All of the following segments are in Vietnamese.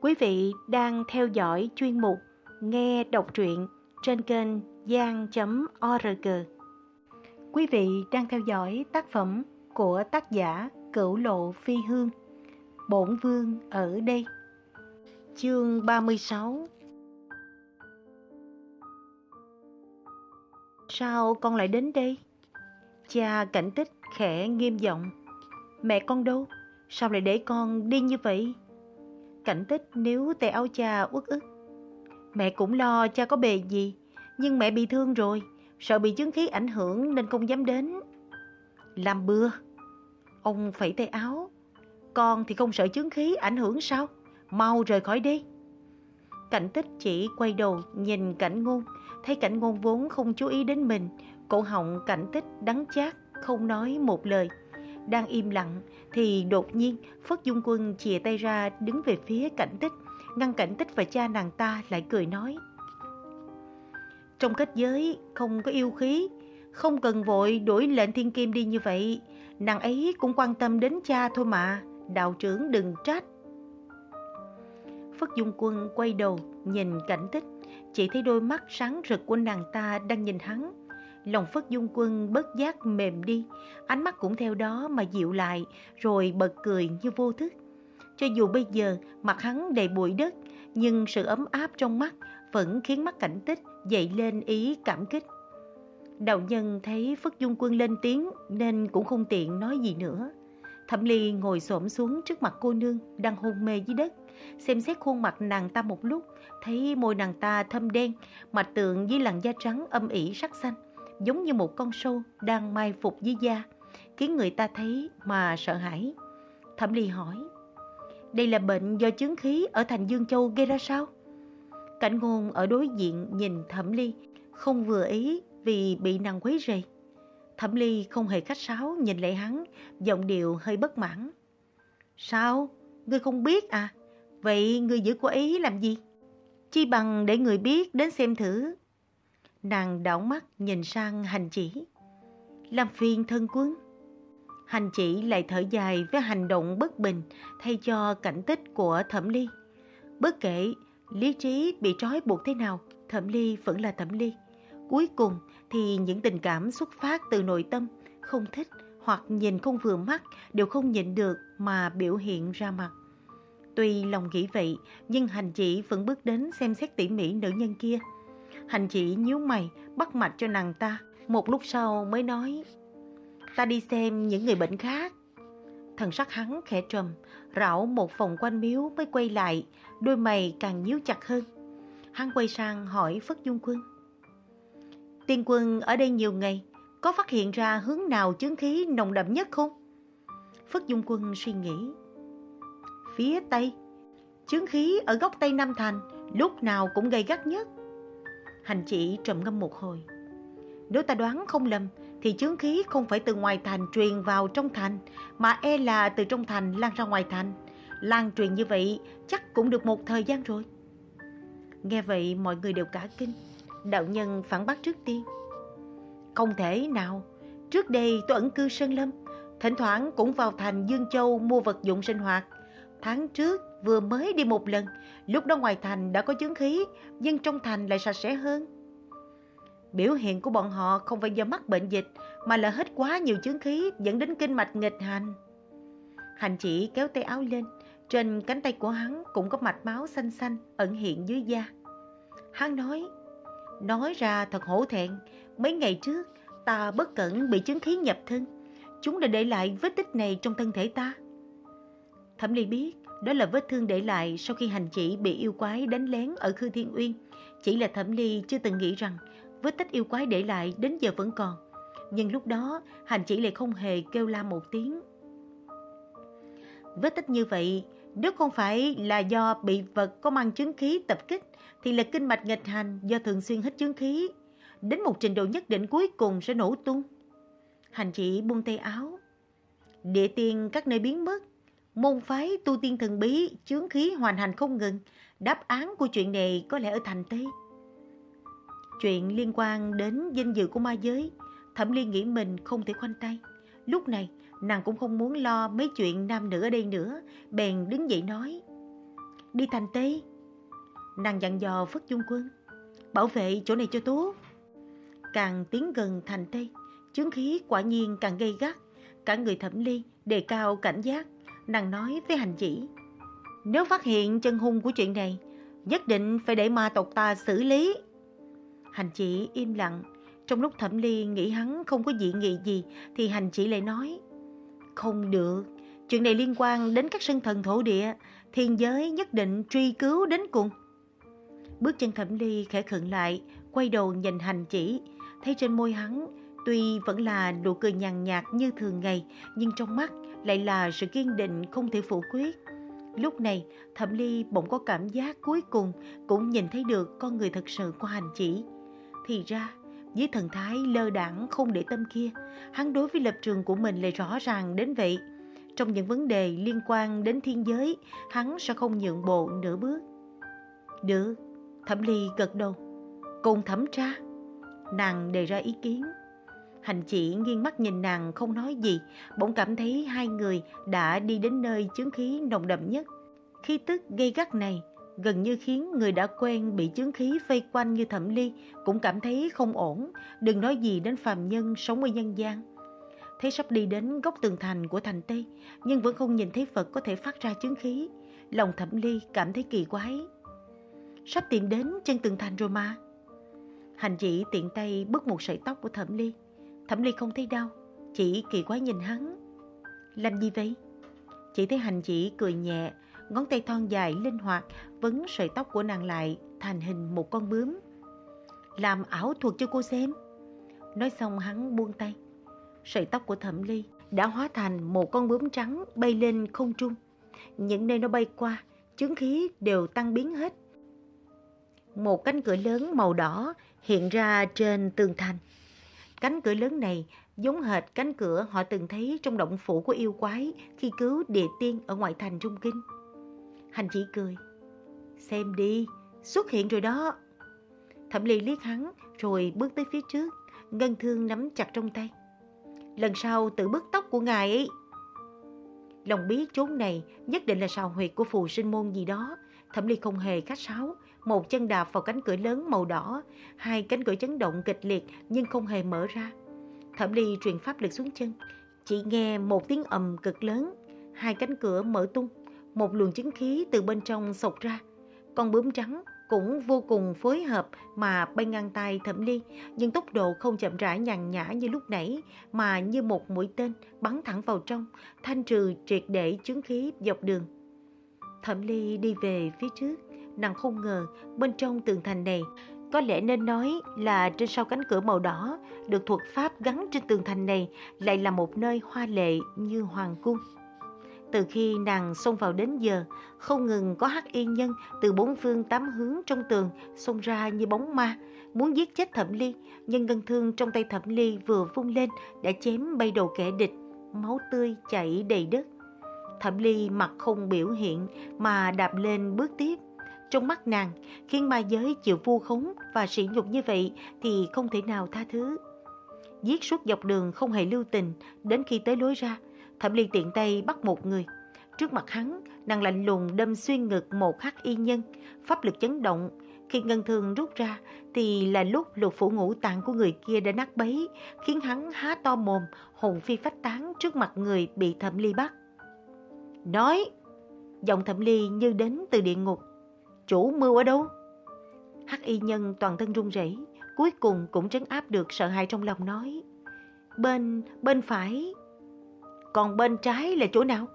Quý vị đang theo dõi chuyên mục Nghe đọc truyện trên kênh gian.org. Quý vị đang theo dõi tác phẩm của tác giả Cửu Lộ Phi Hương, Bổn Vương ở đây. Chương 36 Sao con lại đến đây? Cha cảnh tích khẽ nghiêm giọng. Mẹ con đâu? Sao lại để con đi như vậy? Cảnh tích nếu tay áo cha uất ức. Mẹ cũng lo cha có bề gì, nhưng mẹ bị thương rồi, sợ bị chứng khí ảnh hưởng nên không dám đến. Làm bừa. Ông phẩy tay áo. Con thì không sợ chứng khí ảnh hưởng sao? Mau rời khỏi đi. Cảnh tích chỉ quay đầu nhìn cảnh ngôn, thấy cảnh ngôn vốn không chú ý đến mình, cổ họng cảnh tích đắng chát, không nói một lời. Đang im lặng thì đột nhiên Phất Dung Quân chìa tay ra đứng về phía cảnh tích, ngăn cảnh tích và cha nàng ta lại cười nói. Trong kết giới không có yêu khí, không cần vội đuổi lệnh thiên kim đi như vậy. Nàng ấy cũng quan tâm đến cha thôi mà, đạo trưởng đừng trách. Phất Dung Quân quay đầu nhìn cảnh tích, chỉ thấy đôi mắt sáng rực của nàng ta đang nhìn hắn. Lòng Phất Dung Quân bất giác mềm đi, ánh mắt cũng theo đó mà dịu lại, rồi bật cười như vô thức. Cho dù bây giờ mặt hắn đầy bụi đất, nhưng sự ấm áp trong mắt vẫn khiến mắt cảnh tích dậy lên ý cảm kích. Đạo nhân thấy Phất Dung Quân lên tiếng nên cũng không tiện nói gì nữa. Thẩm Ly ngồi xổm xuống trước mặt cô nương đang hôn mê dưới đất, xem xét khuôn mặt nàng ta một lúc, thấy môi nàng ta thâm đen, mặt tượng với làn da trắng âm ỉ sắc xanh, giống như một con sâu đang mai phục dưới da, khiến người ta thấy mà sợ hãi. Thẩm Ly hỏi, đây là bệnh do chứng khí ở thành Dương Châu gây ra sao? Cảnh ngôn ở đối diện nhìn Thẩm Ly, không vừa ý vì bị nàng quấy rầy. Thẩm Ly không hề khách sáo nhìn lại hắn, giọng điệu hơi bất mãn. Sao? Ngươi không biết à? Vậy ngươi giữ cô ấy làm gì? Chi bằng để người biết đến xem thử. Nàng đảo mắt nhìn sang hành chỉ. Làm phiền thân quân. Hành chỉ lại thở dài với hành động bất bình thay cho cảnh tích của Thẩm Ly. Bất kể lý trí bị trói buộc thế nào, Thẩm Ly vẫn là Thẩm Ly. Cuối cùng thì những tình cảm xuất phát từ nội tâm, không thích hoặc nhìn không vừa mắt đều không nhịn được mà biểu hiện ra mặt. Tuy lòng nghĩ vậy, nhưng hành chỉ vẫn bước đến xem xét tỉ mỉ nữ nhân kia. Hành chỉ nhíu mày, bắt mạch cho nàng ta. Một lúc sau mới nói, ta đi xem những người bệnh khác. Thần sắc hắn khẽ trầm, rảo một vòng quanh miếu mới quay lại, đôi mày càng nhíu chặt hơn. Hắn quay sang hỏi Phất Dung Quân. Tiên quân ở đây nhiều ngày, có phát hiện ra hướng nào chứng khí nồng đậm nhất không? Phất Dung Quân suy nghĩ. Phía Tây, chứng khí ở góc Tây Nam Thành lúc nào cũng gay gắt nhất. Hành chỉ trầm ngâm một hồi. Nếu ta đoán không lầm, thì chứng khí không phải từ ngoài thành truyền vào trong thành, mà e là từ trong thành lan ra ngoài thành. Lan truyền như vậy chắc cũng được một thời gian rồi. Nghe vậy mọi người đều cả kinh. Đạo nhân phản bác trước tiên. Không thể nào, trước đây tôi ẩn cư Sơn Lâm, thỉnh thoảng cũng vào thành Dương Châu mua vật dụng sinh hoạt. Tháng trước vừa mới đi một lần, lúc đó ngoài thành đã có chứng khí, nhưng trong thành lại sạch sẽ hơn. Biểu hiện của bọn họ không phải do mắc bệnh dịch, mà là hết quá nhiều chứng khí dẫn đến kinh mạch nghịch hành. Hành chỉ kéo tay áo lên, trên cánh tay của hắn cũng có mạch máu xanh xanh ẩn hiện dưới da. Hắn nói, nói ra thật hổ thẹn, mấy ngày trước ta bất cẩn bị chứng khí nhập thân. Chúng đã để lại vết tích này trong thân thể ta. Thẩm Ly biết đó là vết thương để lại sau khi hành chỉ bị yêu quái đánh lén ở Khư Thiên Uyên. Chỉ là Thẩm Ly chưa từng nghĩ rằng vết tích yêu quái để lại đến giờ vẫn còn. Nhưng lúc đó, hành chỉ lại không hề kêu la một tiếng. Vết tích như vậy, nếu không phải là do bị vật có mang chứng khí tập kích, thì là kinh mạch nghịch hành do thường xuyên hít chứng khí. Đến một trình độ nhất định cuối cùng sẽ nổ tung. Hành chỉ buông tay áo. Địa tiên các nơi biến mất. Môn phái tu tiên thần bí, chướng khí hoàn hành không ngừng. Đáp án của chuyện này có lẽ ở thành Tây. Chuyện liên quan đến danh dự của ma giới, Thẩm Liên nghĩ mình không thể khoanh tay. Lúc này, nàng cũng không muốn lo mấy chuyện nam nữ ở đây nữa, bèn đứng dậy nói. đi thành Tây. Nàng dặn dò Phất Dung Quân, bảo vệ chỗ này cho tốt. Càng tiến gần thành Tây, chướng khí quả nhiên càng gây gắt. Cả người thẩm ly đề cao cảnh giác, nàng nói với hành chỉ. Nếu phát hiện chân hung của chuyện này, nhất định phải để ma tộc ta xử lý. Hành chỉ im lặng, trong lúc thẩm ly nghĩ hắn không có dị nghị gì thì hành chỉ lại nói. Không được, chuyện này liên quan đến các sân thần thổ địa, thiên giới nhất định truy cứu đến cùng. Bước chân thẩm ly khẽ khựng lại, quay đầu nhìn hành chỉ, thấy trên môi hắn tuy vẫn là nụ cười nhàn nhạt như thường ngày, nhưng trong mắt lại là sự kiên định không thể phủ quyết. Lúc này, Thẩm Ly bỗng có cảm giác cuối cùng cũng nhìn thấy được con người thật sự của hành chỉ. Thì ra, với thần thái lơ đãng không để tâm kia, hắn đối với lập trường của mình lại rõ ràng đến vậy. Trong những vấn đề liên quan đến thiên giới, hắn sẽ không nhượng bộ nửa bước. Được, Thẩm Ly gật đầu. Cùng thẩm tra. Nàng đề ra ý kiến. Hành chỉ nghiêng mắt nhìn nàng không nói gì, bỗng cảm thấy hai người đã đi đến nơi chứng khí nồng đậm nhất. Khí tức gây gắt này gần như khiến người đã quen bị chứng khí vây quanh như thẩm ly cũng cảm thấy không ổn, đừng nói gì đến phàm nhân sống ở nhân gian. Thấy sắp đi đến góc tường thành của thành Tây, nhưng vẫn không nhìn thấy Phật có thể phát ra chứng khí. Lòng thẩm ly cảm thấy kỳ quái. Sắp tìm đến chân tường thành rồi mà. Hành chỉ tiện tay bứt một sợi tóc của thẩm ly. Thẩm ly không thấy đau, chỉ kỳ quái nhìn hắn. Làm gì vậy? Chỉ thấy hành chỉ cười nhẹ, ngón tay thon dài linh hoạt vấn sợi tóc của nàng lại thành hình một con bướm. Làm ảo thuật cho cô xem. Nói xong hắn buông tay. Sợi tóc của thẩm ly đã hóa thành một con bướm trắng bay lên không trung. Những nơi nó bay qua, chứng khí đều tăng biến hết. Một cánh cửa lớn màu đỏ hiện ra trên tường thành. Cánh cửa lớn này giống hệt cánh cửa họ từng thấy trong động phủ của yêu quái khi cứu địa tiên ở ngoại thành Trung Kinh. Hành chỉ cười. Xem đi, xuất hiện rồi đó. Thẩm Ly liếc hắn rồi bước tới phía trước, ngân thương nắm chặt trong tay. Lần sau tự bứt tóc của ngài ấy. Lòng biết chốn này nhất định là sào huyệt của phù sinh môn gì đó. Thẩm Ly không hề khách sáo, một chân đạp vào cánh cửa lớn màu đỏ, hai cánh cửa chấn động kịch liệt nhưng không hề mở ra. Thẩm Ly truyền pháp lực xuống chân, chỉ nghe một tiếng ầm cực lớn, hai cánh cửa mở tung, một luồng chứng khí từ bên trong sộc ra. Con bướm trắng cũng vô cùng phối hợp mà bay ngang tay Thẩm Ly, nhưng tốc độ không chậm rãi nhàn nhã như lúc nãy, mà như một mũi tên bắn thẳng vào trong, thanh trừ triệt để chứng khí dọc đường. Thẩm Ly đi về phía trước, nàng không ngờ bên trong tường thành này có lẽ nên nói là trên sau cánh cửa màu đỏ được thuật pháp gắn trên tường thành này lại là một nơi hoa lệ như hoàng cung. Từ khi nàng xông vào đến giờ, không ngừng có hắc y nhân từ bốn phương tám hướng trong tường xông ra như bóng ma, muốn giết chết Thẩm Ly, nhưng ngân thương trong tay Thẩm Ly vừa vung lên đã chém bay đầu kẻ địch, máu tươi chảy đầy đất. Thẩm Ly mặt không biểu hiện mà đạp lên bước tiếp. Trong mắt nàng, khiến ma giới chịu vu khống và sỉ nhục như vậy thì không thể nào tha thứ. Giết suốt dọc đường không hề lưu tình, đến khi tới lối ra, Thẩm Ly tiện tay bắt một người. Trước mặt hắn, nàng lạnh lùng đâm xuyên ngực một hắc y nhân, pháp lực chấn động. Khi ngân thương rút ra thì là lúc lục phủ ngũ tạng của người kia đã nát bấy, khiến hắn há to mồm, hồn phi phách tán trước mặt người bị Thẩm Ly bắt. Nói, giọng Thẩm Ly như đến từ địa ngục. Chủ mưu ở đâu? Hắc y nhân toàn thân run rẩy, cuối cùng cũng trấn áp được sợ hãi trong lòng nói. Bên, bên phải còn bên trái là chỗ nào?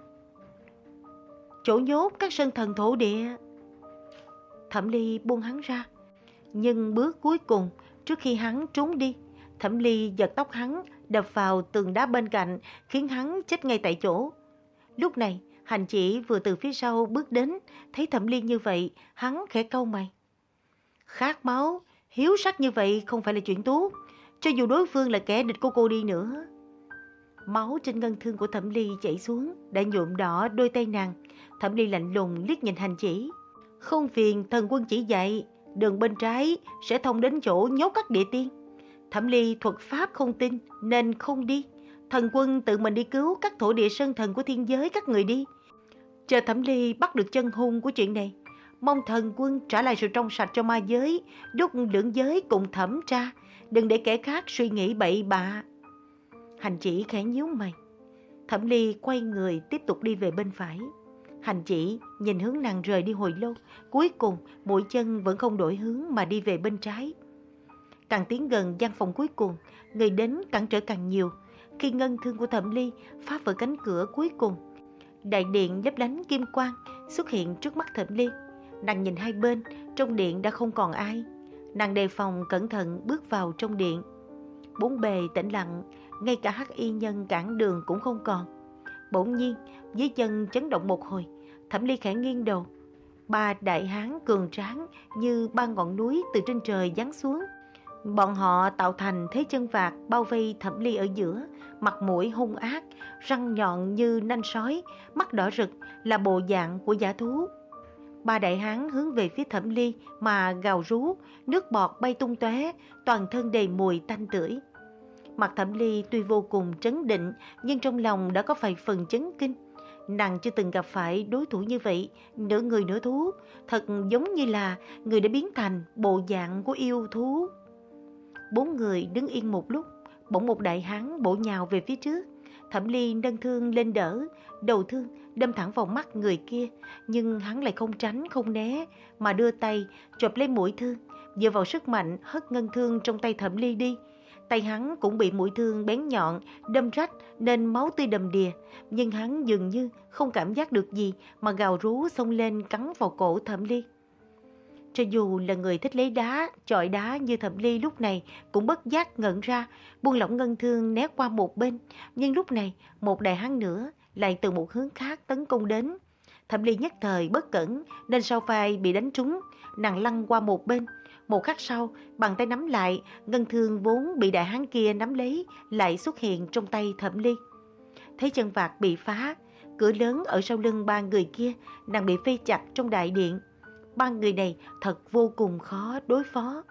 Chỗ nhốt các sân thần thổ địa. Thẩm Ly buông hắn ra. Nhưng bước cuối cùng, trước khi hắn trốn đi, Thẩm Ly giật tóc hắn, đập vào tường đá bên cạnh, khiến hắn chết ngay tại chỗ. Lúc này, hành chỉ vừa từ phía sau bước đến, thấy Thẩm Ly như vậy, hắn khẽ câu mày. Khát máu, hiếu sắc như vậy không phải là chuyện tốt, cho dù đối phương là kẻ địch của cô đi nữa. Máu trên ngân thương của Thẩm Ly chảy xuống, đã nhuộm đỏ đôi tay nàng. Thẩm Ly lạnh lùng liếc nhìn hành chỉ. Không phiền thần quân chỉ dạy, đường bên trái sẽ thông đến chỗ nhốt các địa tiên. Thẩm Ly thuật pháp không tin nên không đi. Thần quân tự mình đi cứu các thổ địa sơn thần của thiên giới các người đi. Chờ Thẩm Ly bắt được chân hung của chuyện này, Mong thần quân trả lại sự trong sạch cho ma giới, đúc lưỡng giới cùng thẩm tra, đừng để kẻ khác suy nghĩ bậy bạ. Hành chỉ khẽ nhíu mày. Thẩm ly quay người tiếp tục đi về bên phải. Hành chỉ nhìn hướng nàng rời đi hồi lâu, cuối cùng mũi chân vẫn không đổi hướng mà đi về bên trái. Càng tiến gần gian phòng cuối cùng, người đến cản trở càng nhiều. Khi ngân thương của thẩm ly phá vỡ cánh cửa cuối cùng, đại điện lấp lánh kim quang xuất hiện trước mắt thẩm ly. Nàng nhìn hai bên, trong điện đã không còn ai. Nàng đề phòng cẩn thận bước vào trong điện. Bốn bề tĩnh lặng, ngay cả hắc y nhân cản đường cũng không còn. Bỗng nhiên, dưới chân chấn động một hồi, thẩm ly khẽ nghiêng đầu. Ba đại hán cường tráng như ba ngọn núi từ trên trời giáng xuống. Bọn họ tạo thành thế chân vạc bao vây thẩm ly ở giữa, mặt mũi hung ác, răng nhọn như nanh sói, mắt đỏ rực là bộ dạng của giả thú. Ba đại hán hướng về phía thẩm ly mà gào rú, nước bọt bay tung tóe, toàn thân đầy mùi tanh tưởi. Mặt thẩm ly tuy vô cùng trấn định, nhưng trong lòng đã có vài phần chấn kinh. Nàng chưa từng gặp phải đối thủ như vậy, nửa người nửa thú, thật giống như là người đã biến thành bộ dạng của yêu thú. Bốn người đứng yên một lúc, bỗng một đại hán bổ nhào về phía trước. Thẩm Ly nâng thương lên đỡ, đầu thương đâm thẳng vào mắt người kia, nhưng hắn lại không tránh không né, mà đưa tay chộp lấy mũi thương, dựa vào sức mạnh hất ngân thương trong tay Thẩm Ly đi. Tay hắn cũng bị mũi thương bén nhọn, đâm rách nên máu tươi đầm đìa, nhưng hắn dường như không cảm giác được gì mà gào rú xông lên cắn vào cổ Thẩm Ly. Cho dù là người thích lấy đá, chọi đá như thẩm ly lúc này cũng bất giác ngẩn ra, buông lỏng ngân thương né qua một bên. Nhưng lúc này, một đại hán nữa lại từ một hướng khác tấn công đến. Thẩm ly nhất thời bất cẩn nên sau vai bị đánh trúng, nàng lăn qua một bên. Một khắc sau, bàn tay nắm lại, ngân thương vốn bị đại hán kia nắm lấy lại xuất hiện trong tay thẩm ly. Thấy chân vạc bị phá, cửa lớn ở sau lưng ba người kia, nàng bị phê chặt trong đại điện ba người này thật vô cùng khó đối phó.